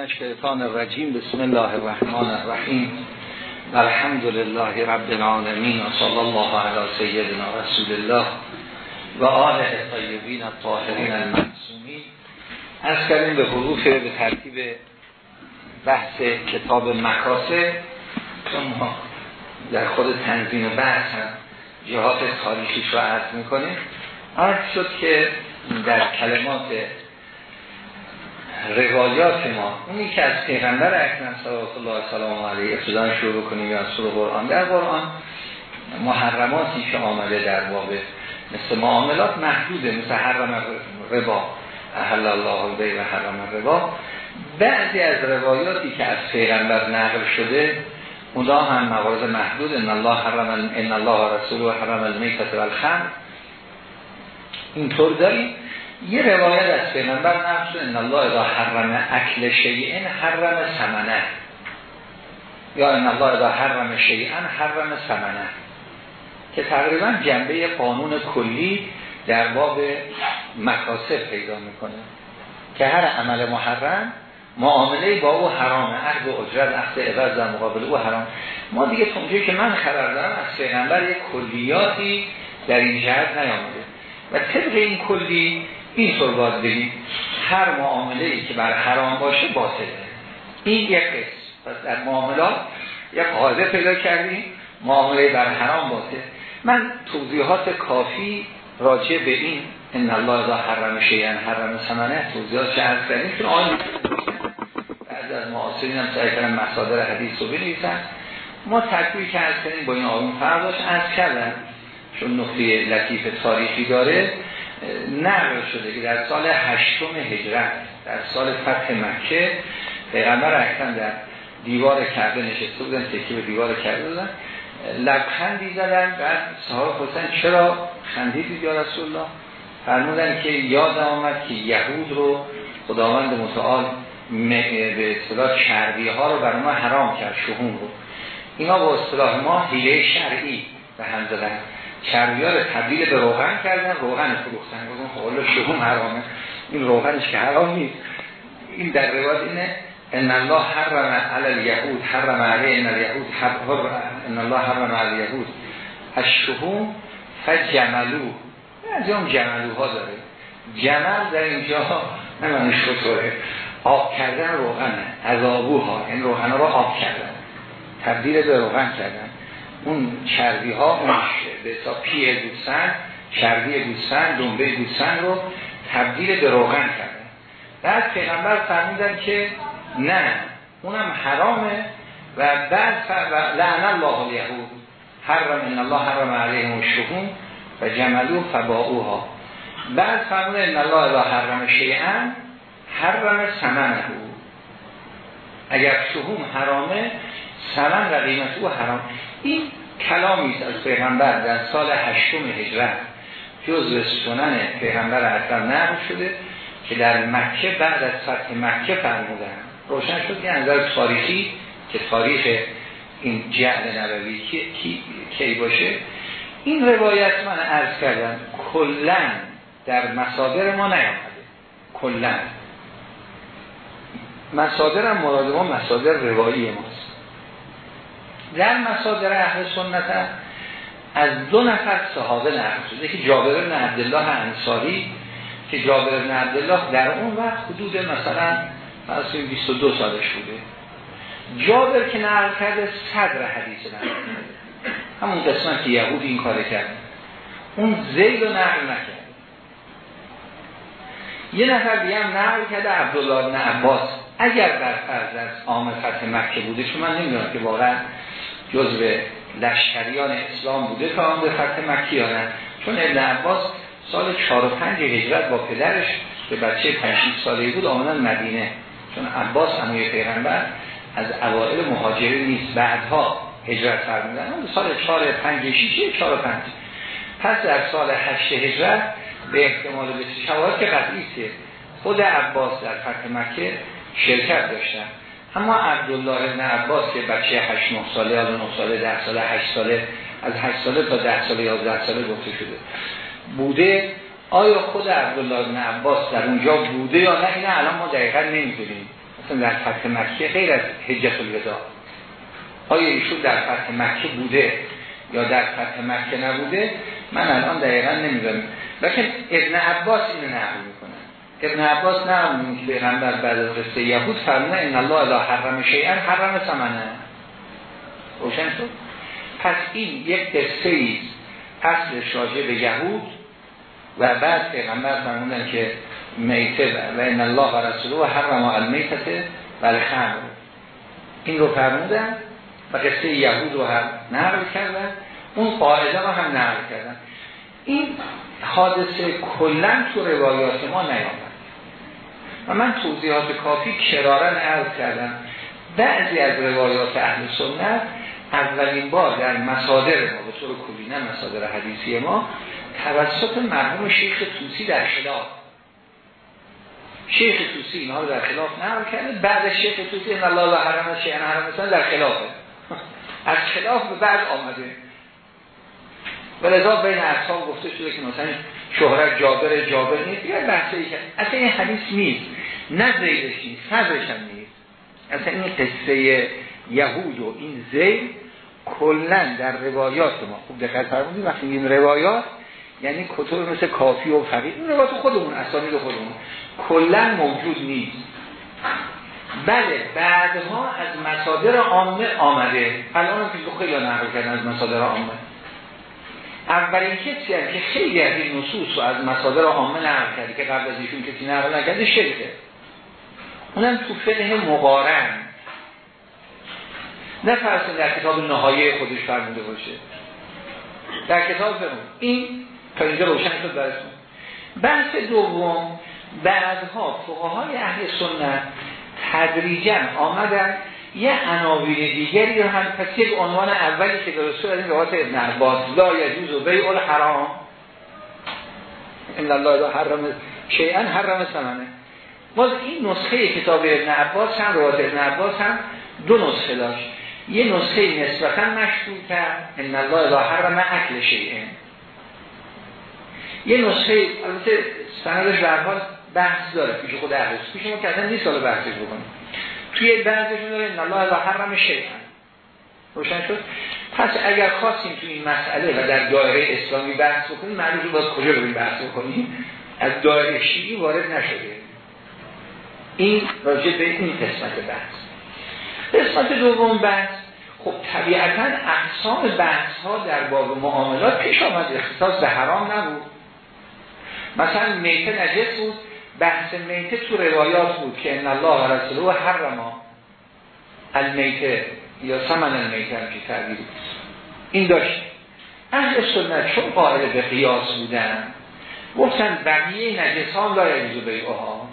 الشیطان الرجیم. بسم الله الرحمن الرحیم. الحمد لله رب العالمین و صلی الله علی سیدنا رسول الله و آله طیبین الطاهرین المعصومین. از کردیم به حروف به ترتیب بحث کتاب مکاسه ما در خود تنظیم بحث هم جهات تاریخیش رو عرض می‌کنیم. عرض شد که در کلمات روایات ما. اونی که از پیغمبر اکرم صلی الله سلام علیه ابتدا شروع کنیم یا سور قرآن. در قرآن محرماتی که آمده در باب مثل معاملات محدوده مثل حرم ربا. احل الله بی و حرم ربا. بعضی از روایاتی که از پیغمبر نقل شده اونا هم موارد محدود. ان الله حرم ان الله رسول حرم المیتة والخمر. اینطور داریم. یه روایت از پیغمبر نقل ان الله اذا حرم اکل شیئن حرم ثمنه. یا ان الله اذا حرم شیئن حرم ثمنه. که تقریبا جنبه قانون کلی در باب مکاسب پیدا می‌کنه. که هر عمل محرم معامله با او حرامه. عقد و اجرت اخذ عوض در مقابل او حرام. ما دیگه تونجه که من خبر دارم از پیغمبر یک کلیاتی در این جهت نیامده. و طبق این کلی اینطور باید بگیم هر معامله ای که بر حرام باشه باطله. این یک قسم پس در معاملات یک قاعده پیدا کردیم معامله بر حرام باطل من توضیحات کافی راجع به این ان الله اذا حرم شیئا حرم ثمنه توضیحات چه عرض که آن بعد از معاصرین هم سعی کردن مصادر حدیث رو بنویسن. ما عرض کردیم با این آقایون فرق داشت عرض کردن چون نقطه لطیف تاریخی داره نقل شده که در سال هشتم هجرت در سال فتح مکه پیغمبر اکرم در دیوار کرده نشسته بودن تکی به دیوار کرده بودن. لبخندی زدن بعد صحابه پرسن چرا خندیدید یا رسول الله؟ فرمودن که یاد آمد که یهود رو خداوند متعال به اصطلاح چربی ها رو برای ما حرام کرد شهون رو. اینا با اصطلاح ما حیله شرعی به هم زدن. رو تبدیل به روغن کردن. روغن فروختن گفتن. خب شهون حرامه. این روغنش که حرام نیست. این در روایت اینه ان الله حرم علی الیهود. حرم علی ان الیهود. حرم ان الله حرم علی الیهود. الشهوم فجملو از اون جملوها داره. جمل در اینجا نمانش بطوره آب کردن روغنه. عذابوها این روغن رو آب کردن. تبدیل به روغن کردن. اون چربی ها اون به حساب پی گوسفند چربی گوسفند دنبه گوسفند رو تبدیل به روغن کردن بعد پیغمبر فرمودن که نه اونم حرامه و بعد لعن الله الیهود. حرم ان الله حرم علیهم الشحوم و جملو فباؤها. بعد فرمودن ان الله اذا حرم شیئا حرم ثمنه. اگر شحوم حرامه ثمن و قیمت او حرام. این کلامی است از پیغمبر در سال هشتم هجرت جزء سنن پیغمبر اکرم نقل شده که در مکه بعد از فتح مکه فرمودن. روشن شد که نظر تاریخی که تاریخ این جعل نبوی کی, باشه این روایت من عرض کردم کلن در مصادر ما نیامده. کلن مصادر هم مراد ما مصادر روایی ماست. در مصادر اهل سنت از دو نفر صحابه نقل شده. که جابر بن عبدالله انصاری که جابر بن عبدالله در اون وقت حدود مثلا فرض 22 سالش بوده. جابر که نقل کرده صدر حدیث نقل همون قسمت که یهود این کار کرد. اون زید رو نقل نکرد. یه نفر دیگه هم نقل کرده عبدالله بن عباس. اگر در فرض از عام فتح مکه بوده چون من نمی‌دونم که واقعا جزء لشکریان اسلام بوده تا آن به فتح مکی یا نه چون ابن عباس سال 4 و 5 هجرت با پدرش که بچه 5 ساله بود آمدن مدینه. چون عباس اموی پیغمبر از اوائل مهاجری نیست بعدها هجرت فرمودن. اون سال 4 5 6 4 5 پس در سال 8 هجرت به احتمال به شواهد که قطعی خود عباس در فتح مکه شرکت داشتن. اما عبدالله ابن عباس که بچه 8 9 ساله یا 9 ساله 10 ساله 8 ساله از 8 ساله تا 10 ساله 11 ساله گفته شده. بوده؟ آیا خود عبدالله ابن عباس در اونجا بوده یا نه؟ این الان ما دقیقا نمی‌دونیم. مثلا در فتح مکه غیر از حجت الودا آیا ایشون در فتح مکه بوده یا در فتح مکه نبوده؟ من الان دقیقا نمی‌دونم. لیکن ابن عباس اینو نقل می‌کنه. ابن عباس می‌کنه که پیغمبر بعد از قصه یهود فرمونه ان الله اذا حرم شیئا حرم ثمنه. روشن شد؟ پس این یک قصه ای اصل شاجع به یهود و بعد پیغمبر فرمودن که میته و ان الله و رسوله حرم المیته و الخمر. این رو فرمودن و قصه یهود رو هم نقل کردن. اون قاعده رو هم نقل کردن. این حادثه کلا تو روایات ما نیامد. من توضیحات کافی کرارن عرض کردم. بعضی از روایات اهل سنت اولین بار در مصادر ما به طور کلی نه مصادر حدیثی ما توسط مرحوم شیخ توسی در خلاف. شیخ توسی اینها رو در خلاف نقل کرده بعد شیخ توسی ان الله و حرم شیئا حرم در خلافه. از خلاف به بعد آمده. و لذا بین اصحاب گفته شده که مثلا شهرت جابر جابر نیست. یه بحثه که اصلا این حدیث نیست. نه زیدش نیست صدرش هم نیست. اصلا این قصه یهود و این زید کلا در روایات ما. خوب دقت فرمودید وقتی این روایات یعنی کتب مثل کافی و فقید این روایات خودمون اسانید خودمون. کلا موجود نیست. بله بعدها از مصادر عامه آمده. الان که خیلی نقل کردن از مصادر عامه. اولین کسی هم که خیلی از این نصوص رو از مصادر عامه نقل کرده که قبل از ایشون کسی نقل نکرده شرکه. اونم تو فقه مقارن. نه فرسون در کتاب نهایه خودش فرموده باشه. در کتاب فرمون این تا اینجا روشن شد برسون بحث دوم بعدها فقهای اهل سنت تدریجا آمدن یه عناوین دیگری رو هم پس یک عنوان اولی که درسته از این روایت ابن عباس لا یجوز و بیع الحرام. ان الله لا حرم شیئا حرم ثمنه. باز این نسخه کتاب ابن عباس هم روایت ابن عباس هم دو نسخه داشت. یه نسخه نسبتا مشهور کرد ان الله لا حرم اکل شیئا یه نسخه البته سندش حال بحث داره پیش خود اهل پیش ما کردن نیست سال بحثش بکنیم. توی بعضشون داره ان الله و حرم شیئا روشن شد؟ پس اگر خواستیم توی این مسئله و در دایره اسلامی بحث بکنیم معلومه باید کجا رو بحث بکنیم؟ از دایره شیعی وارد نشده. این راجع به این قسمت بحث. قسمت دوم بحث خب طبیعتا اقسام بحث ها در باب معاملات پیش آمد اختصاص به حرام نبود. مثلا میته نجس بود بحث میته تو روایات بود که ان الله و رسوله حرما المیته یا سمن المیته هم که تعبیر این داشت. اهل سنت چون قائل به قیاس بودن گفتن بقیه نجس ها لا یجوز بیعها.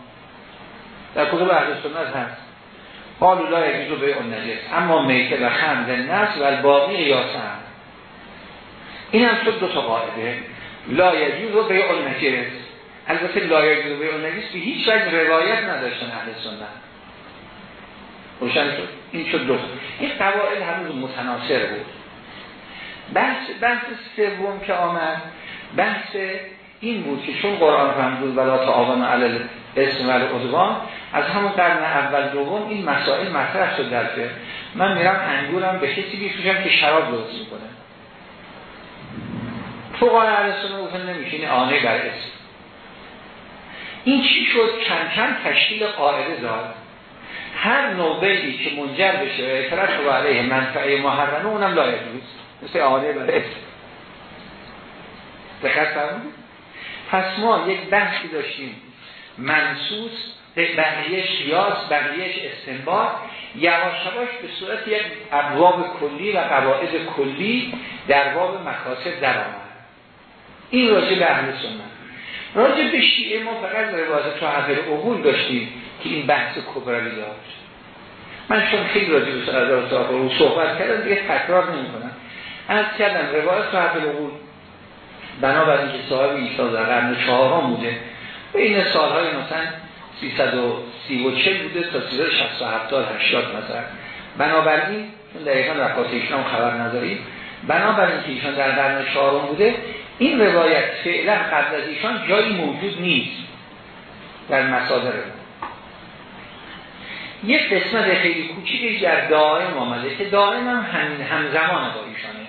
در کتب اهل سنت هست. قالو لا یجوز بیع نجس اما میته و خمد نس و الباقی قیاس هم این هم شد دو تا قاعده. لا یجوز بیع نجس البته لایه به اون به هیچ وجه روایت نداشتن اهل سنت. روشن شد؟ این شد دو. این قواعد هنوز متناصر بود. بحث بحث سوم که آمد بحث این بود که چون قرآن فرمود ولا تعاون علی اسم و عدوان از همون قرن اول دوم این مسائل مطرح شد در من میرم انگورم به کسی بیفروشم که شراب درست می‌کنه. فقهای اهل سنت این آنه بر اسم. این چی شد؟ کم کم تشکیل قاعده داد. هر نوبهی که منجر بشه و اعتراف و علیه منفعه محرمه اونم لایه دوست مثل آنه برای دقت فرمودید؟ پس ما یک بحثی داشتیم. منصوص بقیهش قیاس بقیهش استنباط. یواش یواش به صورت یک ابواب کلی و قواعد کلی در باب مکاسب در آمد این راجع به اهل سنت. راجع به شیعه ما فقط روایت تو حفر عقول داشتیم که این بحث کبرایی داشت. من چون خیلی راجع به صاحب صحبت کردم دیگه تکرار نمی کنم از کردم روایت تو حفر عقول بنابر اینکه صاحب ایسا در قرن چهارم بوده بین سالهای مثلا 334 بوده تا 367 80 مثلا. بنابراین چون دقیقا رفات ایشان خبر نداریم بنابراین که ایشان در قرن چهارم بوده این روایت فعلا قبل از ایشان جایی موجود نیست در مصادر یک قسمت خیلی کوچیکی در دائم آمده که دائم هم همین همزمان با ایشانه.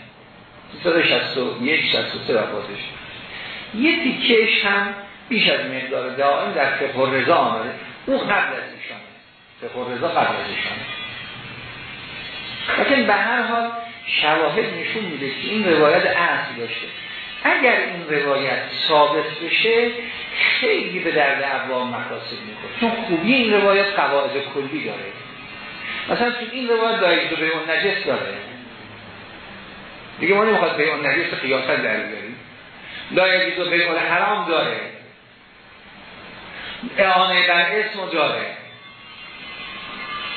361 63 وفاتش یه تیکهش هم بیش از مقدار دائم در فقه رضا آمده. او قبل از ایشانه فقه رضا قبل از ایشانه لیکن به هر حال شواهد نشون میده که این روایت اصل داشته. اگر این روایت ثابت بشه خیلی به درد عوام مقاصد می‌کنه. چون خوبی این روایت قواعد کلی داره. مثلا تو این روایت دایید به اون نجس داره. دیگه ما نمی‌خواد به اون نجس قیاست در بیاریم. دایید به اون حرام داره. اعانه بر اسم داره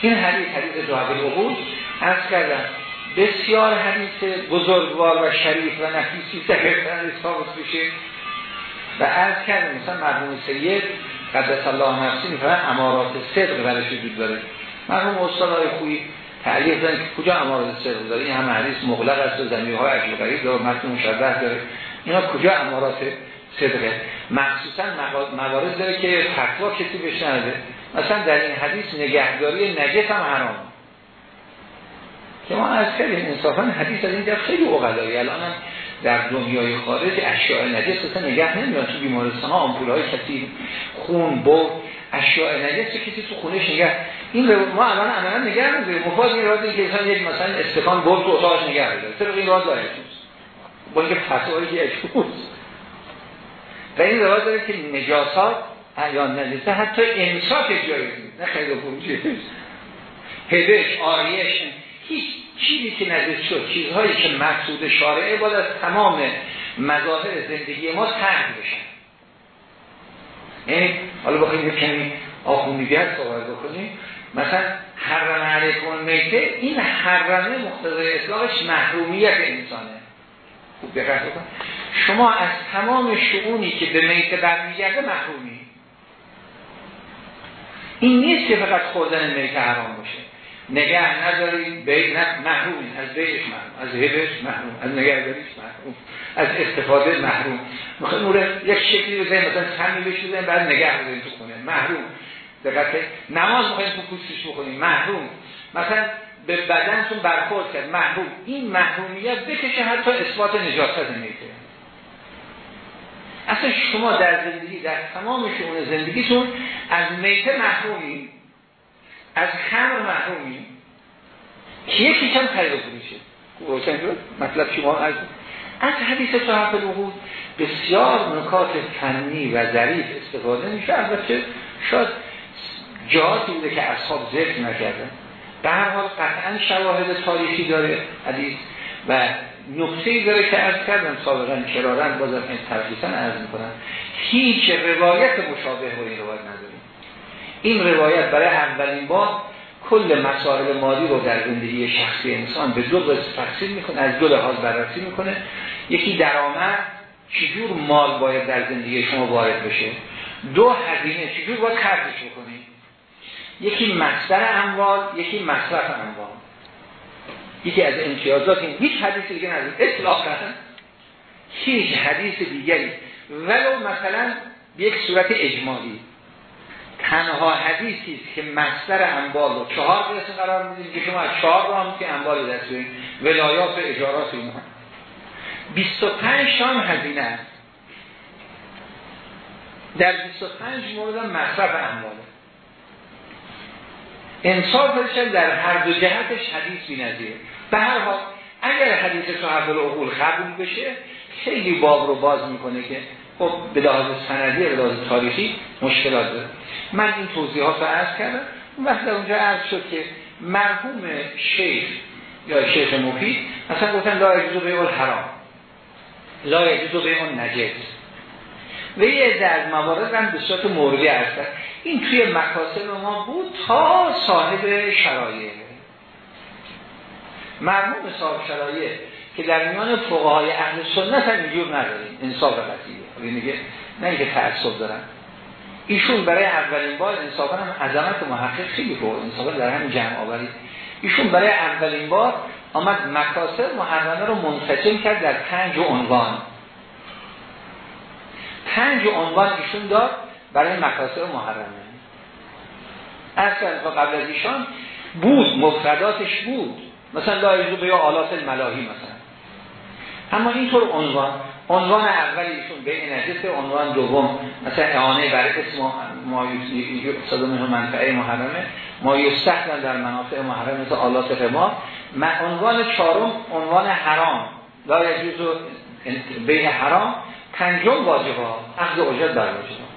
این حدیث حدیث جواب العقول از کردم بسیار حدیث بزرگوار و شریف و نفیسی در ثابت بشه و از کردم مثلا مرحوم سید قدس الله نفسی میفرن امارات صدق برش وجود داره؟ مرحوم استاد های خویی تعلیق دارن که کجا امارات صدق داره؟ این همه حدیث مغلق است و زمین های عجل داره متن مشبه داره. اینا کجا امارات صدقه مخصوصا موارد داره که فتوا کسی بشنده مثلا در این حدیث نگهداری نجس هم حرام. که ما از کردیم انصافا حدیث از اینجا خیلی اقلایی الان هم در دنیای خارج اشیاء نجس اصلا نگه نمیاد تو بیمارستان ها آمپول های کسی خون برد اشیاء نجس کسی تو خونش نگه این رو ما الان عملا نگه نمیداریم مفاد این راز که انسان یک مثلا استکان برد تو اتاقش نگه داره. طبق این راز داره با اینکه فتوایی که و این رواز داره که نجاسات یا نجسه حتی انصاف جایی نه خیلی خوبی هدش آریش هیچ چیزی که نجس شد چیزهایی که مقصود شارعه باید از تمام مظاهر زندگی ما ترک بشن. یعنی حالا بخوایم یک کمی آخونیگت صحبت بکنیم. مثلا حرم علیکم میته این حرمه مقتضای اصلاحش محرومیت انسانه. خوب دقت بکن شما از تمام شعونی که به میته برمیگرده محرومی. این نیست که فقط خوردن میته حرام باشه. نگه ندارید به محروم از بیش محروم از هبش محروم از نگهداریش محروم از استفاده محروم. می‌خواد نور یک شکلی بزنید مثلا سمی بشوزن بعد نگه بزنید تو خونه. محروم. دقت نماز می‌خواید تو پوستش بخونید محروم. مثلا به بدنتون برخورد کرد. محروم این محرومیت بکشه حتی اثبات نجاست نیته اصلا شما در زندگی در تمام شما زندگیتون از میته محرومی از خمر محرومی که یکی کم خرید فروشه روشن شد؟ مطلب شما از از حدیث صحف الوقود بسیار نکات فنی و ظریف استفاده میشه. البته شاید جهاتی بوده که اصحاب ذکر نکردن. به هر حال قطعا شواهد تاریخی داره حدیث و نقطه‌ای داره که از کردم سابقا کرارن بازم ترخیصا عرض می‌کنن هیچ روایت مشابه با این روایت نداریم. این روایت برای اولین بار کل مسائل مالی رو در زندگی شخصی انسان به دو قسم تقسیم می‌کنه از دو لحاظ بررسی می‌کنه. یکی درآمد چجور مال باید در زندگی شما وارد بشه؟ دو هزینه چجور باید خرجش بکنید یکی مصدر اموال یکی مصرف اموال. یکی از امتیازات این. هیچ حدیث دیگه نداریم اطلاقا هیچ حدیث دیگری. ولو مثلا به یک صورت اجمالی. تنها حدیثی است که مصدر انبال رو چهار قسم قرار میدیم که شما از چهار رو هم که انبال دست ولایات و اجارات اینها. 25 شام هزینه است. در 25 مورد مصرف انباله انصاف در هر دو جهتش حدیث نظیره به هر حال اگر حدیث صحب العقول قبول بشه خیلی باب رو باز می‌کنه که خب به لحاظ سندی به لحاظ تاریخی مشکلات داره. من این توضیحات رو عرض کردم. اون وقت اونجا عرض شد که مرحوم شیخ یا شیخ مفید مثلا گفتن لا به اون حرام لا یجوزو به اون نجس و یه در موارد هم به موردی هستن این توی مکاسب ما بود تا صاحب شرایع. مرموم صاحب شرایع که در میان فقهای اهل سنت هم اینجور نداریم انصاف قطعیه میگه نه اینکه تعصب دارن. ایشون برای اولین بار انصافا هم عظمت محقق خیلی بود انصافا در همین جمع آوری. ایشون برای اولین بار آمد مکاسب محرمه رو منتجم کرد در پنج عنوان. پنج عنوان ایشون داد برای مکاسب محرمه. اصلا قبل از ایشان بود مفرداتش بود. مثلا لا به یا آلات الملاهی مثلا. اما اینطور عنوان عنوان اول ایشون به نجس عنوان دوم مثلا اعانه بر اسم ما یقصد منه منفعه محرمه. ما یستخدم در منافع محرمه مثل آلات رما عنوان چهارم عنوان حرام. لا یجوز به حرام. پنجم واجبه اخذ اجرت در واجبه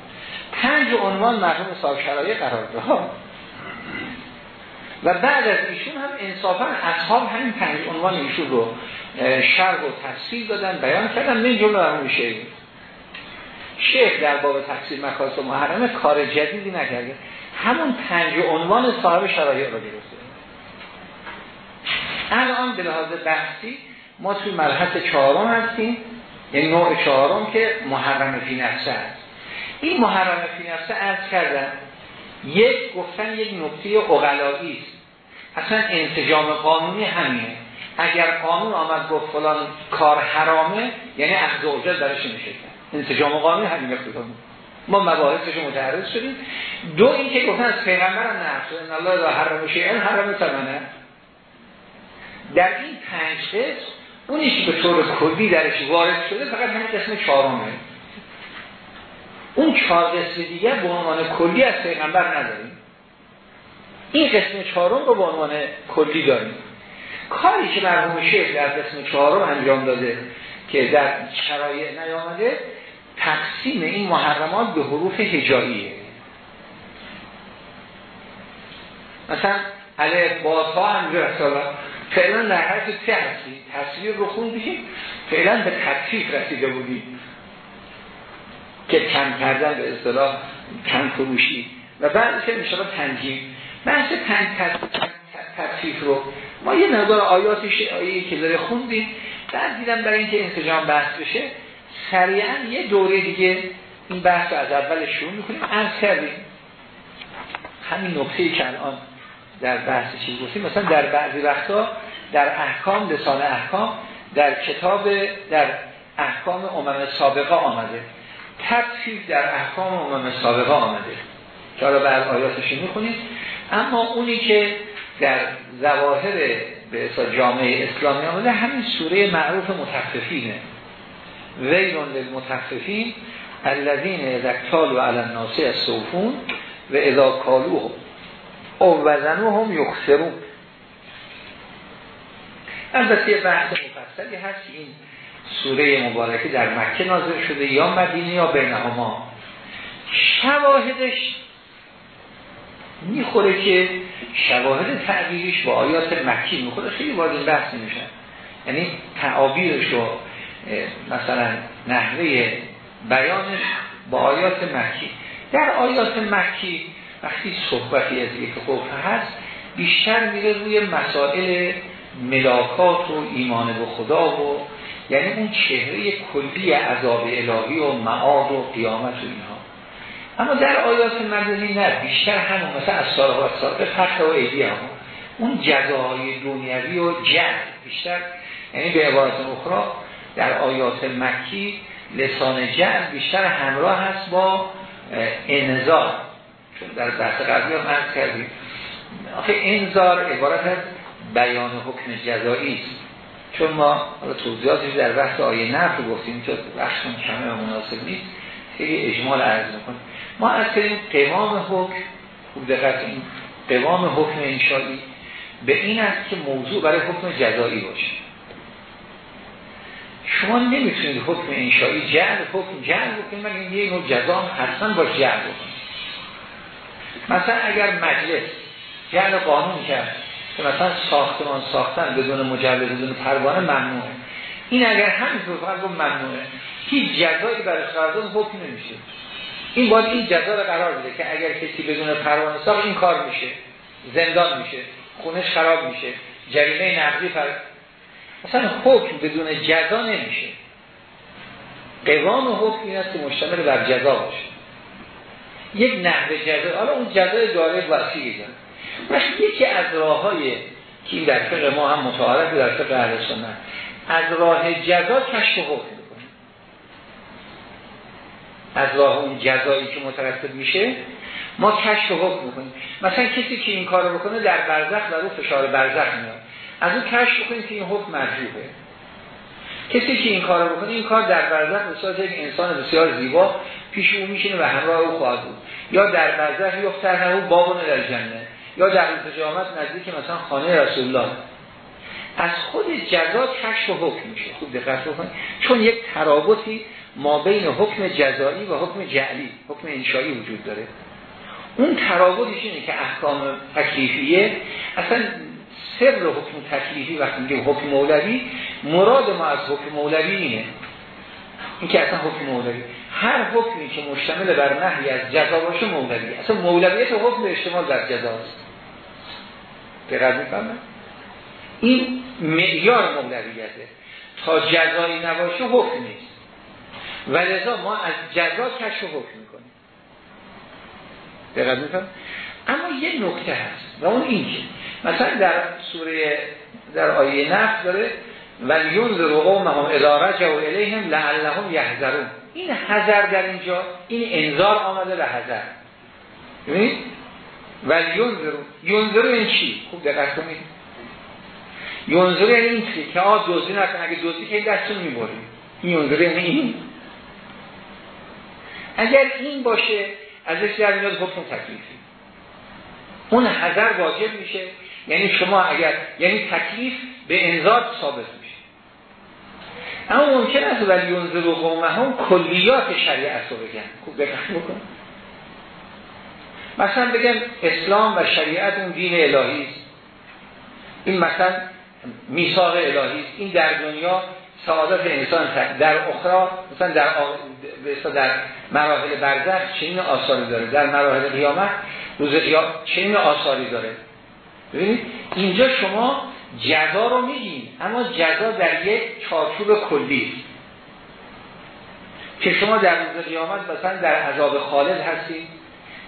پنج عنوان مرحوم صاحب شرایع قرار داد. و بعد از ایشون هم انصافا اصحاب همین پنج عنوان ایشون رو شرح و تفصیل دادن بیان کردن. من جمله برمون شیخ شیخ در باب تفصیل مکاسب محرمه کار جدیدی نکرده. همون پنج عنوان صاحب شرایع رو گرفته. الان به لحاظ بحثی ما توی مرحله چهارم هستیم. یعنی نوع چهارم که محرم فی نفسه هست. این محرم فی نفسه ارز کردن یک گفتن یک نکته اقلایی است. اصلا انتجام قانونی همینه. اگر قانون آمد گفت فلان کار حرامه یعنی اخذ اجرت درش نمیشه انتجام قانونی همین اقتضا ما مباحثش متعرض شدیم. دو این که گفتن از پیغمبر هم نه ان الله حرم شیئا حرم در این پنج قسم اونیش به طور کلی درش وارد شده فقط همین قسم چهارمه. اون چهار قسم دیگه به عنوان کلی از پیغمبر نداریم. این قسم چهارم رو به عنوان کلی داریم. کاری که مرحوم شیخ در قسم چهارم انجام داده که در شرایع نیامده تقسیم این محرمات به حروف هجاییه مثلا علیه بازها هم فعلا در حرف سه هستی تصویر رو خوندیم فعلا به تکفیف رسیده بودیم که کم کردن به اصطلاح کم فروشی. و بعدش میشه تنجیم بحث تکفیف رو ما یه نظر آیات آیه که داره خوندیم. بعد دیدم برای اینکه انتجام بحث بشه سریعا یه دوره دیگه این بحث از اول شروع می‌کنیم. عرض کردیم. همین نکته که الان در بحث چیز گفتیم؟ مثلا در بعضی وقتا در احکام لسان احکام در کتاب در احکام امم سابقه آمده. تفسیر در احکام امم سابقه آمده. که حالا بعد آیاتش می‌خونید. اما اونی که در ظواهر به جامعه اسلامی آمده همین سوره معروف متففینه. ویلون للمتففین الذین و علی الناس الصوفون و اذا او هم یخسرون البته یه بحث مفصلی هست این سوره مبارکه در مکه نازل شده یا مدینه یا بینهما. شواهدش می‌خوره که شواهد تعبیرش با آیات مکی می‌خوره. خیلی وارد این بحث نمیشن. یعنی تعابیرش و مثلا نحوه بیانش با آیات مکی. در آیات مکی وقتی صحبتی از یک خوف هست بیشتر میره روی مسائل ملاکات و ایمان به خدا و یعنی اون چهره کلی عذاب الهی و معاد و قیامت و اینها. اما در آیات مدنی نه بیشتر همون مثلا از سال فتح و ایدی اون جزاهای دنیوی و جد بیشتر یعنی به عبارت اخرى در آیات مکی لسان جد بیشتر همراه هست با انذار. چون در بحث قبلی هم عرض کردیم. آخه انذار عبارت از بیان حکم جزایی است. چون ما توضیحاتش در بحث آیه نفر گفتیم که بخشون کمه و مناسب نیست خیلی اجمال عرض می‌کنیم. ما از کنیم قوام حکم خوب دقت این قوام حکم انشایی به این است که موضوع برای حکم جزایی باشه. شما نمی‌تونید حکم انشایی جعل حکم جعل بکنید مگر یه نوع جزا حتما با جعل بکنید. مثلا اگر مجلس جعل قانون کرد که مثلا ساختمان ساختن بدون مجلس بدون پروانه ممنوعه. این اگر همینطور فقط ممنوعه. هیچ جزایی برای قرارداد حکم نمیشه. این باید این جزا رو قرار بده که اگر کسی بدون پروانه ساخت این کار میشه. زندان میشه. خونش خراب میشه. جریمه نقدی پر مثلا حکم بدون جزا نمیشه. قوام حکم این است که مشتمل بر جزا باشه. یک نحوه جزا حالا اون جزای داره وسیعی داره یکی از راه های که در فقه ما هم متعارف در فقه اهل سنت. از راه جزا کشف حکم از راه اون جزایی که مترتب میشه ما کشف حکم می‌کنیم. مثلا کسی که این کارو بکنه در برزخ و رو فشار برزخ میاد از اون کشف بکنیم که این حکم مرجوبه کسی که این کار بکنه این کار در برزخ به یک انسان بسیار زیبا پیش او میشینه و همراه او خواهد بود. یا در برزخ یفتر او بابون در جنه یا در قیامت نزدیک مثلا خانه رسول الله از خود جزا کشف و حکم میشه. خوب دقت بکنید. چون یک ترابطی ما بین حکم جزایی و حکم جعلی حکم انشایی وجود داره. اون ترابطش اینه که احکام تکلیفیه. اصلا سر حکم تکلیفی وقتی میگه حکم مولوی مراد ما از حکم مولوی اینه. این که اصلا حکم مولوی. هر حکمی که مشتمل بر نهی از جزا باشه مولوی. اصلا مولویت حکم اشتمال در جزاست دقیق می‌فهمم این معیار مولویته. تا جزایی نباشه حکم نیست. و لذا ما از جزا کشف حکم می‌کنیم. دقیق میفهم اما یه نکته هست و اون این که مثلا در سوره در آیه نفت داره ولیون قومهم اذا رجعوا الیهم لعلهم یحذرون. این حذر در اینجا این انذار آمده به حذر. ببینید ولیون یونذرو این چی؟ خوب دقت کنید. یونذرو یعنی این چی که آ دوزی نکن اگه دوزی که دستون می‌بریم این یونذرو یعنی این. اگر این باشه ازش در میاد حکم تکلیفی اون حذر واجب میشه. یعنی شما اگر یعنی تکلیف به انذار ثابت میشه. اما ممکن است ولی ینظر و قومه هم کلیات شریعت رو بگن. خوب دقت بکن. مثلا بگن اسلام و شریعت اون دین الهی است. این مثلا میثاق الهی است. این در دنیا سعادت انسان در اخرى مثلا در در مراحل برزخ چنین آثاری داره. در مراحل قیامت روز قیامت چنین آثاری داره. ببینید اینجا شما جزا رو میگین اما جزا در یک چارچوب کلی. است که شما در روز قیامت مثلا در عذاب خالد هستید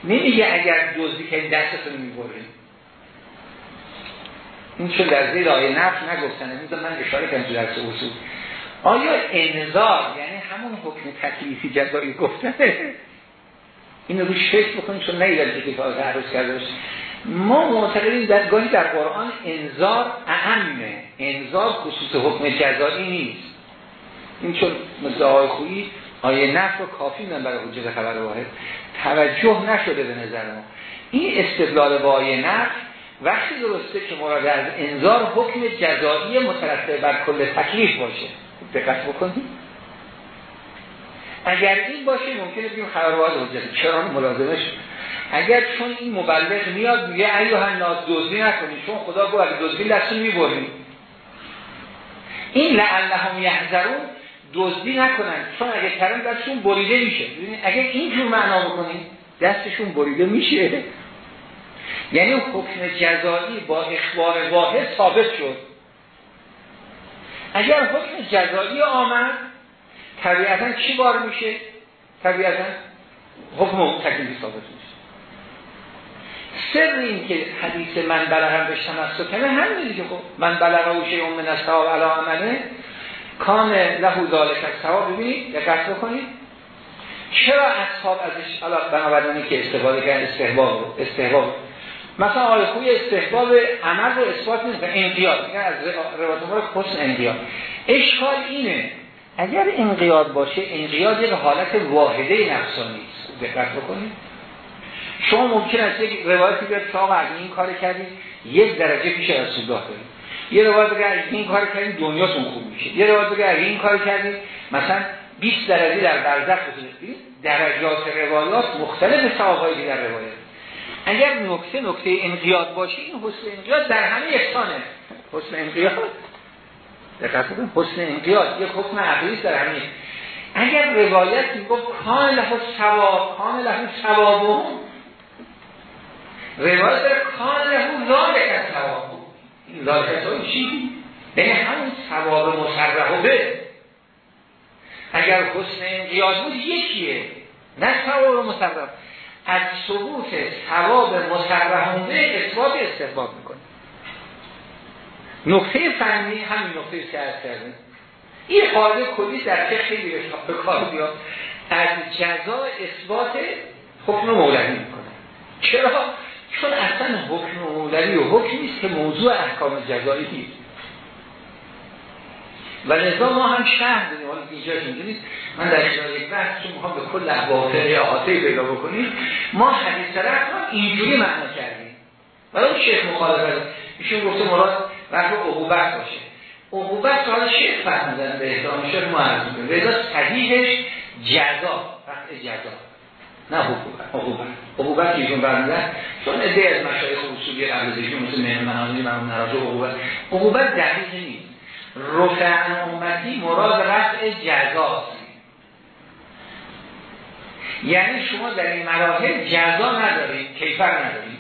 نمیگه اگر دزدی که دستتون می‌برید این چون در زیر آیه نفس نگفتن این من اشاره کنم تو درس اصول. آیا انذار یعنی همون حکم تکلیفی جزایی گفتن؟ این روش فکر بکنید چون نیدن که کتاب عرض کرده ما معتقدیم در گاهی در قرآن انذار اهمه انذار خصوص حکم جزایی نیست. این چون مدعای خویی آیه نفر و کافی من برای حجت خبر واحد توجه نشده به نظر ما. این استدلال با آیه نفر وقتی درسته که مراد از انذار حکم جزایی مترتب بر کل تکلیف باشه. دقت بکنید. اگر این باشه ممکنه بگیم خبر واحد حجت. چرا ملازمش؟ اگر چون این مبلغ میاد میگه ایوه الناس دزدی نکنید. چون خدا گفت اگه دزدی دستون می‌برید این لعلهم یحذرون دزدی نکنن. چون اگه کردن دستشون بریده میشه. اگه اینجور معنا بکنید دستشون بریده میشه. یعنی حکم جزایی با اخبار واحد ثابت شد. اگر حکم جزایی آمد طبیعتا چی بار میشه؟ طبیعتا حکم تکلیفی ثابت میشه. سر این که حدیث من بلغم بشتم از سکنه همین که خب من بلغه و شیعون من از ثواب علا عمله کان لهو ذالک از ثواب ببینید دقت بکنید. چرا اصحاب ازش علا بنابراینی که استفاده کردن استحباب استحباب. مثلا آقای خوی استحباب عمل رو اثبات نیست انقیاد. میگن از روایت ما حسن انقیاد. اشکال اینه اگر انقیاد باشه انقیاد یک حالت واحده نفسانی است دقت بکنید. شما ممکن است یک روایتی بیاد که آقا این کار کردید یک درجه پیش رسول الله یه روایت بگه این کار کردید دنیاتون خوب میشه. یه روایت بگه این کار کردید مثلا 20 درجه در برزخ بزنید درجات روایات مختلف ثوابایی در روایت. اگر نکته نکته انقیاد باشه این حسن انقیاد در همه یکسانه حسن انقیاد؟ دقت کنید حسن انقیاد یک حکم عقلی در همه. اگر روایت می‌گفت کان له ثواب کان له ثوابون روایت در کان له ذالک ثواب این ذالک ثواب چی؟ یعنی همون ثواب مسرحه اگر حسن انقیاد بود یکیه نه ثواب مسرح از ثبوت ثواب مسرحونده اثبات استحباب می‌کنه. نقطه فنی همین نقطه که از این قاعده کلی در چه خیلی به کار بیاد از جزا اثبات حکم مولوی می‌کنه. چرا؟ چون اصلا حکم اولوی و حکم نیست که موضوع احکام جزایی نیست. و لذا ما هم شهر داریم. حالا اینجا اینجوریست من در اینجا یک بحث چون می‌خوام به کل احواطه احاطه پیدا بکنیم. ما حدیث رفت اینجوری معنا کردیم. ولی اون شیخ مخالفت ایشون گفته مراد وقت عقوبت باشه. عقوبت حالا شیخ فرمودن به احترام شیخ ما عرض می‌کنیم لذا صحیحش جزا وقت جزا. نه حقوبت عقوبت که ایشون فرمودن چون ایده از مشایخ اصولی قبل مثل مهمان منازلی مرمون نراجع عقوبت عقوبت دقیق نیست. رفع امتی مراد رفع جزاست. یعنی شما در این مراحل جزا ندارید کیفر ندارید.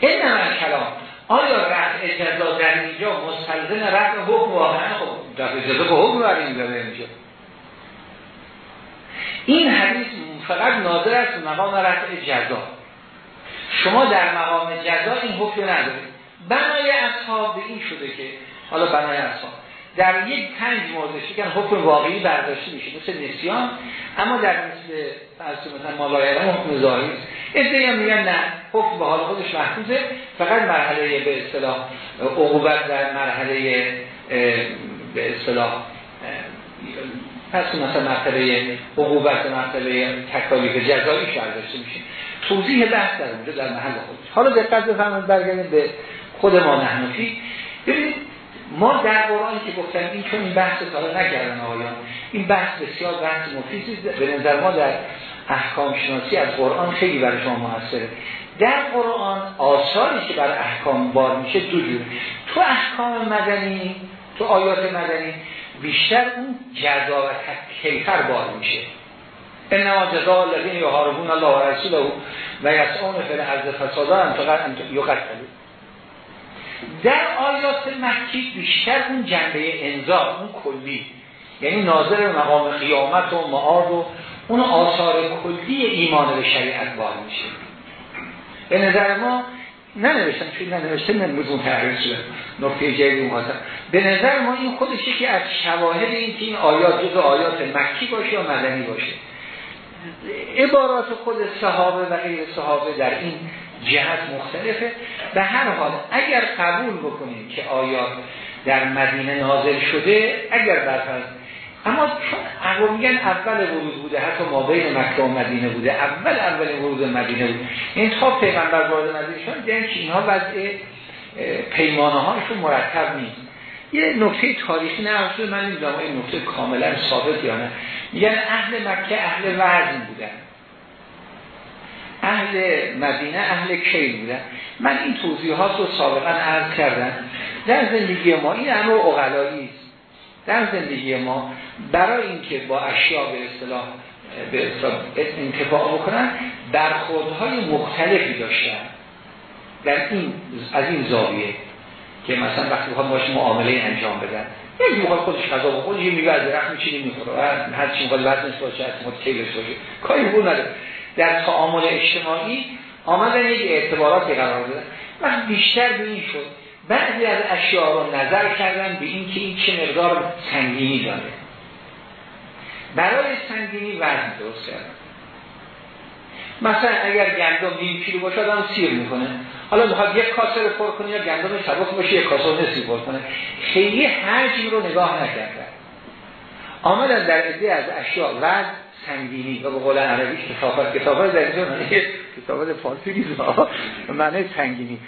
این نمه کلام. آیا رفع جزا در اینجا مستلزم رفع حکم واقعا؟ خب رفع جزا به حکم برای اینجا. این حدیث فقط ناظر است مقام رفع جزا. شما در مقام جزا این حکم ندارید. بنای اصحاب به این شده که حالا بنای اصحاب. در یک پنج موردش که حکم واقعی برداشته میشه مثل نسیان. اما در مثل فرض مثلا مالایره حکم ظاهری است. هم میگن نه حکم به حال خودش محفوظه. فقط مرحله به اصطلاح عقوبت در مرحله به اصطلاح پس مثلا مرحله عقوبت مرحله تکالیف جزایی برداشته میشه توضیح بحث در اونجا در محل خودش. حالا دقت بفرمایید برگردیم به خود ما نحنفی. ببینید ما در قرآن که گفتم این چون این بحث حالا نکردن آقایان این بحث بسیار بحث مفیدی به نظر ما در احکام شناسی از قرآن خیلی برای شما موثره. در قرآن آثاری که برای احکام بار میشه دو جور. تو احکام مدنی تو آیات مدنی بیشتر اون جزا و کیفر بار میشه. انما جزا الذین یحاربون الله و رسوله و یسعون فی الارض فسادا ان یقتلوا در آیات مکی بیشتر اون جنبه انذار اون کلی یعنی ناظر مقام قیامت و معاد و اون آثار کلی ایمان به شریعت بار میشه. به نظر ما ننوشتن چون ننوشته نموز اون تحریر شده. نکته جایی به نظر ما این خودش که از شواهد این که این آیات جز آیات مکی باشه یا مدنی باشه. عبارات خود صحابه و غیر صحابه در این جهت مختلفه. به هر حال اگر قبول بکنیم که آیات در مدینه نازل شده اگر برفرض اما چون میگن اول ورود بوده حتی ما بین مکه و مدینه بوده اول اول ورود مدینه بود. این تا پیغمبر وارد مدینه شد دیدن که اینها وضع پیمانه هاشون مرتب نیست. یه نکته تاریخی نه من نمی‌دونم این نکته کاملا ثابت یا میگن اهل مکه اهل وزن بودن. اهل مدینه اهل کیل بودن؟ من این توضیحات رو سابقا عرض کردم. در زندگی ما این امر اقلایی است. در زندگی ما برای اینکه با اشیاء به اصطلاح به اصطلاح انتفاع بکنن برخوردهای مختلفی داشتن. در این از این زاویه که مثلا وقتی بخواد باش معامله انجام بدن یکی موقع خودش غذا بخوره یه میگه از درخت میچینه می‌خوره. هر چی می‌خواد وزنش باشه هر چی کیلش باشه. کاری بود نداره. در تعامل اجتماعی آمدن یک اعتباراتی قرار دادن. و بیشتر به این شد بعضی از اشیاء رو نظر کردن به این که این چه مقدار سنگینی داره. برای سنگینی وزن درست کردن. مثلا اگر گندم نیم کیلو باشه آدم سیر می‌کنه. حالا می‌خواد یک کاسه رو پر کنه یا گندم سبک باشه یک کاسه رو نصف پر کنه. خیلی حجم رو نگاه نکردن آمدن در از اشیاء وزن سنگینی. و به قول عربی کتابت کتابت در اینجا معنی کتابت فارسی نیست. معنی سنگینی.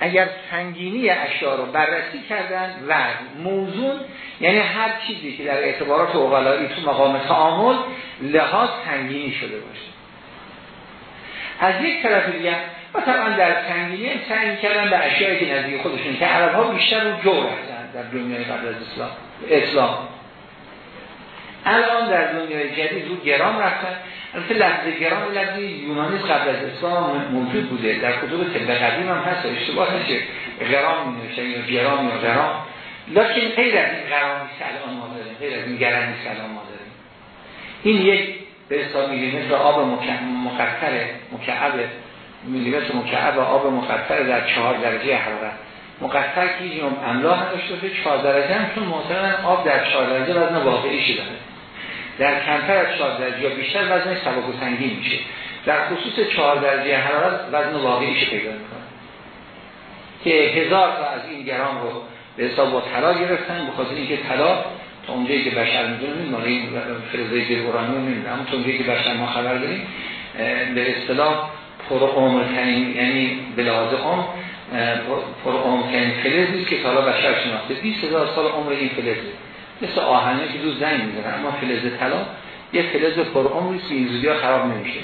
اگر سنگینی اشیاء رو بررسی کردن و موضوع یعنی هر چیزی که در اعتبارات اوغلایی تو مقام تعامل لحاظ سنگینی شده باشه. از یک طرف دیگه مثلا در سنگینی سنگ کردن به اشیایی که نزدیک خودشون که عرب ها بیشتر رو جور هستن در دنیای قبل از اسلام اسلام. الان در دنیای جدید رو گرام رفتن. البته لفظ گرام لفظ یونانی قبل از اسلام موجود بوده. در کتب طب قدیم هم هست اشتباه نشه. گرام می یا گرام یا گرام لکن غیر از این گرام الان ما داریم غیر از این نیست الان ما داریم. این یک به حساب میلیمتر آب مقطر مکعب میلیمتر مکعب آب مقطر در چهار درجه حرارت. مقطر که هیچ املاح نداشته چهار درجه هم چون مثلا آب در چهار درجه وزن واقعی شده در کمتر از 4 درجه یا بیشتر وزن سبک و سنگین میشه. در خصوص چهار درجه حرارت وزن واقعیش پیدا می‌کنه. که هزار تا از این گرام رو به حساب با طلا گرفتن بخاطر اینکه طلا تا اونجایی که بشر می‌دونه مال این فلزای جرورانی رو نمی‌دونه اما تا اونجایی که بشر ما خبر داریم به اصطلاح پر عمر تنین یعنی به لحاظ عمر پر فلز نیست که حالا بشر شناخته. 20 هزار سال عمر این فلزه. مثل آهنه که دو زنگ می‌زنه اما فلز طلا یه فلز پر عمری که این ها خراب نمیشه.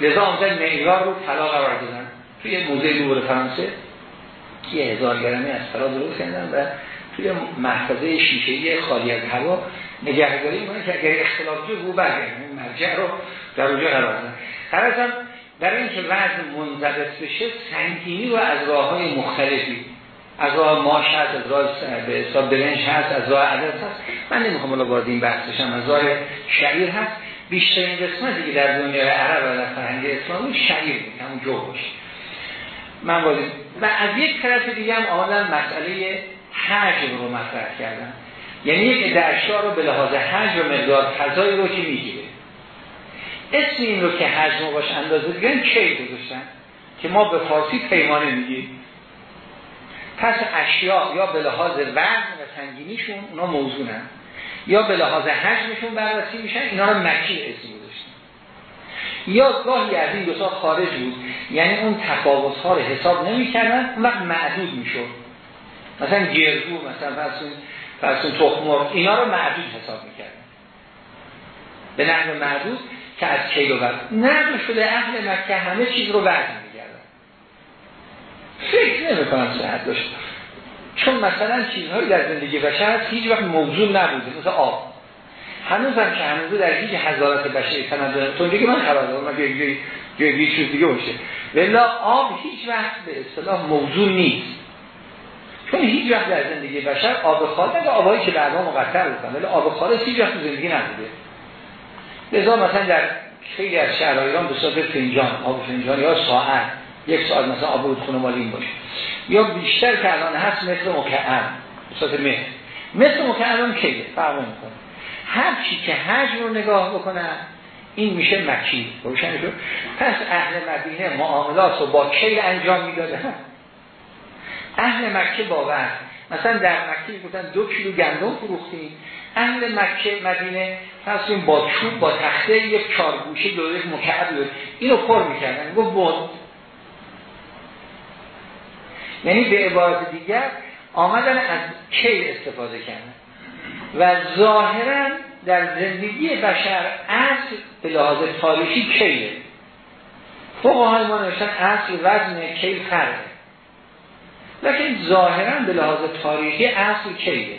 لذا آمدن معیار رو طلا قرار دادن. توی موزه لوور فرانسه یه هزار گرمی از طلا درست کردن و توی محفظه شیشه‌ای خالی از هوا نگهداری می‌کنه که اگر اختلاف جو رو برگردن. مرجع رو در اونجا قرار دادن. برای اینکه وزن منضبط بشه سنگینی رو از راه های مختلفی از راه ماش هست از راه به حساب برنج هست از راه عدد هست. من نمی‌خوام الان وارد این بحث بشم. از راه شعیر هست. بیشترین قسمتی که در دنیای عرب و در فرهنگ اسلامی شعیر بود همون جو باشه. من وارد و از یک طرف دیگه هم آمدن مسئله حجم رو مطرح کردن یعنی یک درشا رو به لحاظ حجم و مقدار فضایی رو که می‌گیره. اسم این رو که حجم باش اندازه دیگن کی گذاشتن؟ که ما به فارسی پیمانه میگیم پس اشیاء یا به لحاظ وزن و سنگینیشون اونا موضوعن یا به لحاظ حجمشون بررسی میشن اینا رو مکی اسم گذاشتن. یا گاهی از این دو خارج بود. یعنی اون تفاوت ها رو حساب نمی‌کردن اون وقت معدود می‌شد. مثلا گردو مثلا فرسون فرسون تخمر اینا رو معدود حساب می‌کردن. به نحو معدود که از کیل و وزن. شده اهل مکه همه چیز رو وزن. فکر نمی کنم صحت داشت چون مثلا چیزهایی در زندگی بشر هست هیچ وقت موضوع نبوده مثل آب. هنوز هم که هنوز در هیچ حضارت بشری داره. تو دیگه من خبر دارم من یه چیز دیگه باشه. ولی آب هیچ وقت به اصطلاح موضوع نیست. چون هیچ وقت در زندگی بشر آب خالص و آبایی که بعدا مقطر بودن ولی آب خالص هیچ وقت زندگی نبوده. لذا مثلا در خیلی از شهر ایران به صورت فنجان آب فنجان یا ساعت یک ساعت مثلا آب رودخونه مالین باشه. یا بیشتر که الان هست مثل مکعب صورت مهر. مثل مکعب هم کیه؟ فرق می‌کنه هر چی که حجم رو نگاه بکنن این میشه مکی. روشن شد. پس اهل مدینه معاملات رو با کیل انجام می‌داده اهل مکه با مثلا در مکه گفتن دو کیلو گندم فروختیم. اهل مکه مدینه تصمیم با چوب با تخته یک چارگوشه دو یک مکعب اینو پر می‌کردن. گفت بود. یعنی به عبارت دیگر آمدن از کی استفاده کردن. و ظاهرا در زندگی بشر اصل به لحاظ تاریخی کیه فوق های ما نوشتن اصل وزن کی فرده لیکن ظاهرا به لحاظ تاریخی اصل کیه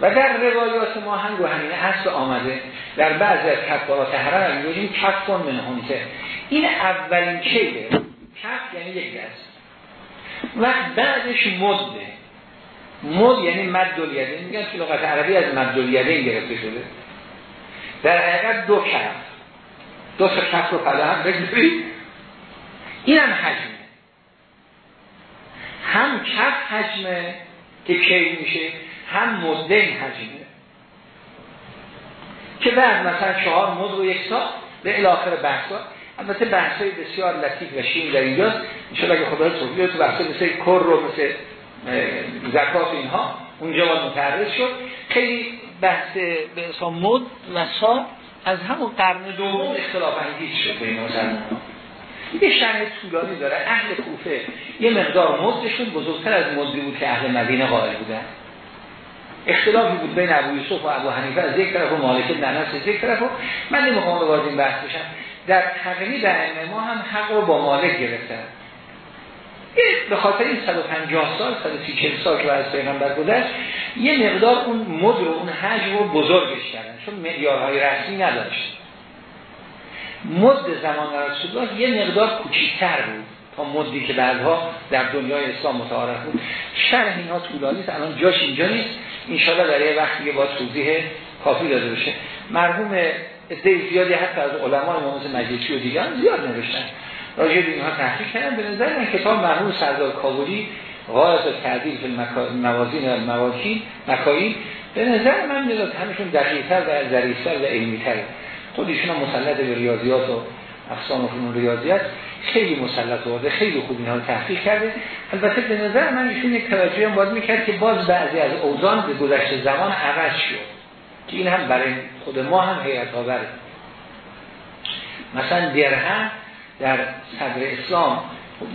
و در روایات ما هم رو همین اصل آمده در بعض از کفارات حرم هم می‌گویم کف کن من این اولین کیه کف یعنی یک دست. و بعدش مده مد یعنی مد دولیده میگن که لغت عربی از مد گرفته شده. در حقیقت دو کف دو تا کف رو پده هم بگذارید. این هم حجمه. هم کف حجمه که کی میشه هم مده این حجمه. که بعد مثلا چهار مد رو یک سال به الاخر بحثا البته بحث های بسیار لطیف و شین در اینجاست. انشاءالله اگه خدا توفیق تو بحث مثل کر رو مثل زکات اینها اونجا باید متعرض شد. خیلی بحث به حساب مد و سال از همون قرن دوم اختلاف انگیز شد بین مسلمان یه شرح طولانی داره اهل کوفه. یه مقدار مدشون بزرگتر از مدی بود که اهل مدینه قائل بودن. اختلافی بود بین ابو یوسف و ابو حنیفه. از یک طرف و مالک ننس از یک طرف و من نمی‌خوام وارد بحث بشم. در تقریب ما هم حق رو با مالک گرفتن. به خاطر این 150 سال 130 سال که از پیغمبر گذشت یه مقدار اون مد رو اون حجم رو بزرگش کردن چون معیارهای رسمی نداشت. مد زمان رسول الله یه مقدار کوچیک‌تر بود تا مدی که بعدها در دنیای اسلام متعارف بود. شرح اینها طولانی است الان جاش اینجا نیست. انشاءالله در یه وقتی با توضیح کافی داده بشه. مرحوم عده زیادی حتی از علما امام مجلسی و دیگران زیاد نوشتن. راجع به اینها تحقیق کردن. به نظر من کتاب مرحوم سردار کابولی غایت و تعدیل فی موازین مکایی. به نظر من میاد همشون دقیق‌تر و ظریف‌تر و علمی‌تر. خود ایشون مسلط به ریاضیات و افسان فنون ریاضیت خیلی مسلط آورده خیلی خوب اینا رو تحقیق کرده. البته به نظر من ایشون یک توجهی هم باید می‌کرد که باز بعضی از اوزان به گذشته زمان عوض شد. که این هم برای خود ما هم حیرت آوره. مثلا درهم در صدر اسلام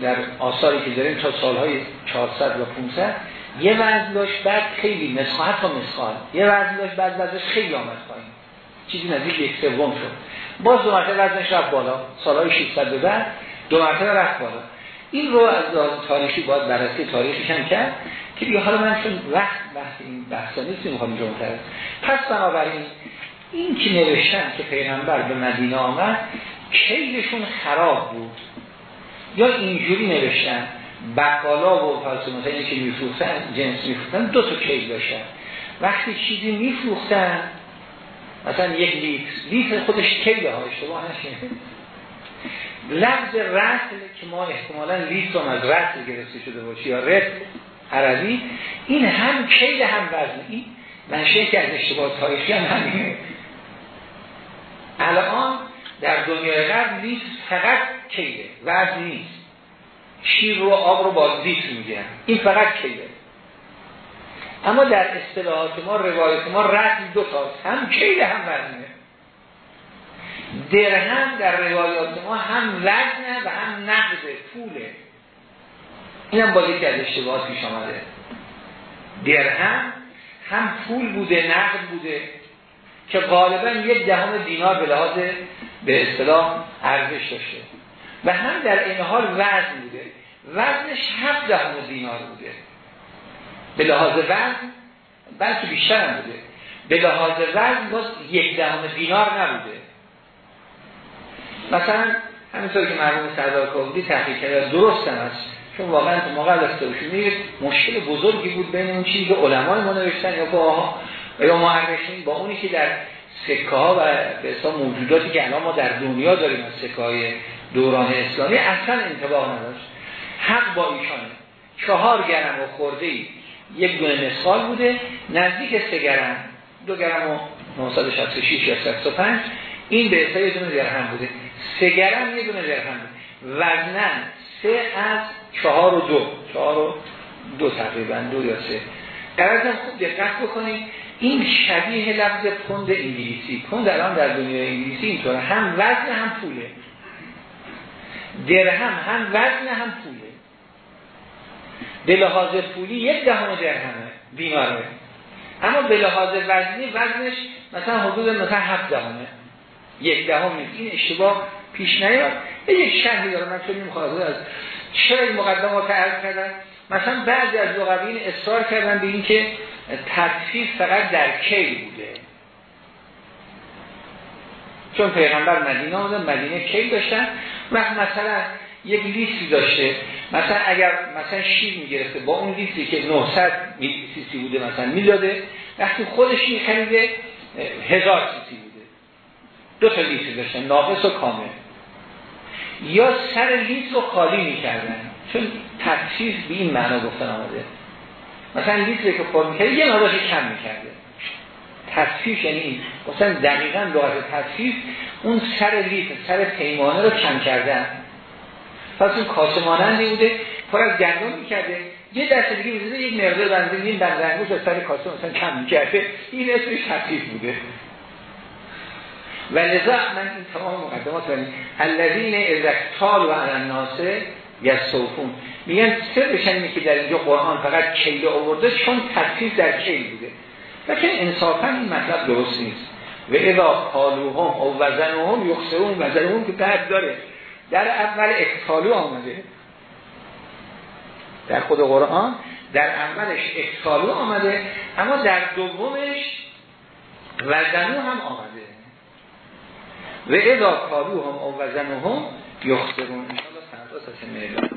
در آثاری که داریم تا سالهای 400 و 500 یه وزن داشت بعد خیلی مسخال حتی مسخال یه وزن داشت بعد وزنش خیلی آمد پایین. چیزی نزدیک یک سوم شد. باز دو مرتبه وزنش رفت بالا. سالهای 600 به بعد دو مرتبه رفت بالا. این رو از تاریخی باید بررسی تاریخش هم کرد. دیگه حالا من چون وقت وقت این بحثا نیست می‌خوام اینجا پس بنابراین این که نوشتن که پیغمبر به مدینه آمد کیلشون خراب بود. یا اینجوری نوشتن بقالا و مثلا اینه که میفروختن جنس میفروختن دو تا کیل داشتن. وقتی چیزی میفروختن مثلا یک لیتر لیتر خودش کیله ها اشتباه نشه. لفظ رسل که ما احتمالا لیتر از رسل گرفته شده باشه یا رسل عربی این هم کیل هم وزن این منشه که از اشتباه تاریخی هم همینه. الان در دنیای غرب لیتر فقط کیله وزن نیست. شیر رو آب رو با لیتر می‌گیرن. این فقط کیله اما در اصطلاحات ما روایت ما رد دو تا هم کیله هم وزنه. درهم در روایات ما هم وزنه و هم نقضه پوله. این هم با یکی از اشتباهات پیش آمده درهم هم پول بوده نقد بوده که غالبا یک دهم دینار به لحاظ به اصطلاح ارزش داشته. و هم در این حال وزن بوده. وزنش هفت دهم دینار بوده. به لحاظ وزن بلکه بیشتر هم بوده. به لحاظ وزن باز یک دهم دینار نبوده. مثلا همینطور که مرموم سردار کابودی تحقیق کرده درست هم هست. چون واقعا تو موقع دسته مشکل بزرگی بود بین اون چیزی که علمای ما نوشتن یا با یا معرشین با اونی که در سکه ها و به موجوداتی که الان ما در دنیا داریم از سکه های دوران اسلامی اصلا انتباه نداشت. حق با ایشانه چهار گرم و خورده ای یک دونه مسخال بوده. نزدیک سه گرم. دو گرم و 966 یا 65 این به حساب یه دونه درهم بوده. سه گرم یه دونه درهم بوده. وزنن سه از چهار و دو. چهار و دو تقریبا دو یا سه. قرارتم خوب دقت بکنید. این شبیه لفظ پوند انگلیسی. پوند الان در دنیای انگلیسی اینطوره. هم وزن هم پوله. درهم هم وزن هم پوله. به لحاظ پولی یک دهم درهمه. دیناره اما به لحاظ وزنی وزنش مثلا حدود مثلا هفت دهمه. یک دهم این اشتباه پیش نیاد. یک شهری داره. من چون نمی‌خواد از چرا مقدمات عرض کردن؟ مثلا بعضی از لغویین اصرار کردن به اینکه تکفیر فقط در کی بوده. چون پیغمبر مدینه آمدن مدینه کی داشتن؟ وقت مثلا یک لیستی داشته. مثلا اگر مثلا شیر می‌گرفته با اون لیستی که 900 سی بوده مثلا می‌داده وقتی خودش میخریده هزار سی بوده. دو تا لیستی داشتن ناقص و کامل. یا سر لیست رو خالی می‌کردن. چون تفسیر به این معنا گفتن آمده. مثلا لیتری که پر می‌کرده یه مقدارش کم می‌کرده تصفیف یعنی این. مثلا دقیقا لغت تصفیف اون سر لیتر سر پیمانه رو کم کردن. پس اون کاسه مانندی بوده پر از گندم می‌کرده. یه دست دیگه می‌زده یک مقدار بنزین این بندرنگوش از سر کاسه مثلا کم می‌کرده. این اسمش تصفیف بوده. و لذا من این تمام مقدمات بریم الذین ازکتال و الناسه یستوفون میگن سرش اینه که در اینجا قرآن فقط کیل آورده چون تفسیر در کیل بوده. لیکن انصافا این مطلب درست نیست. و اذا قالوهم او وزنهم یخسرون وزنهم که بعد داره. در اول اکتالو آمده. در خود قرآن در اولش اکتالو آمده اما در دومش وزنو هم آمده. و ادا کارو هم و زن هم یخترون این حالا سنتاس هستی میگه